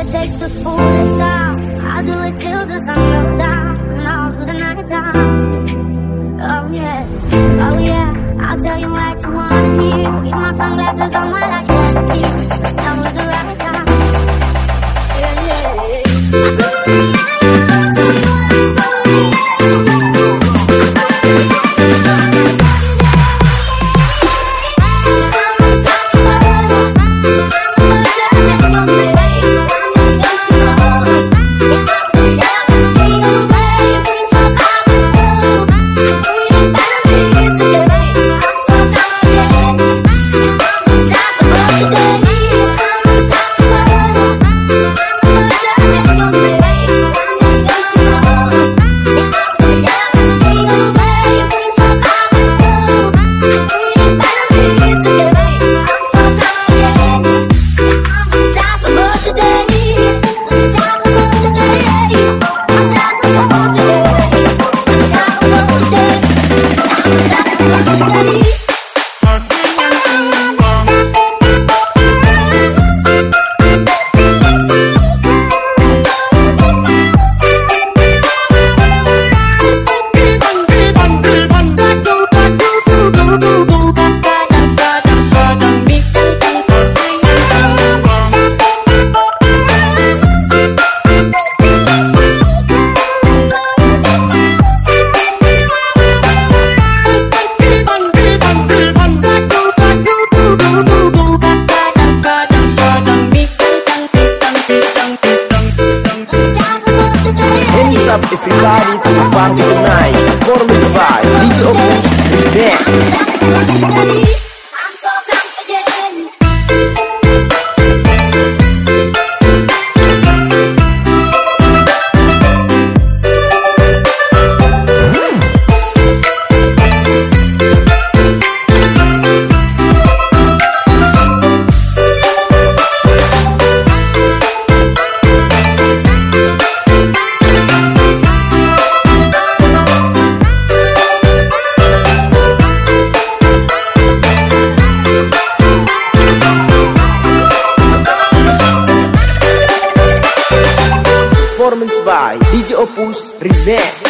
it takes to fool this town. I'll do it till the sun goes down and all through the night time. Oh yeah, oh yeah, I'll tell you what you wanna hear. Keep my sunglasses on while I up everybody to the party tonight. Performance by DJ Opus Remix by DJ Opus Remix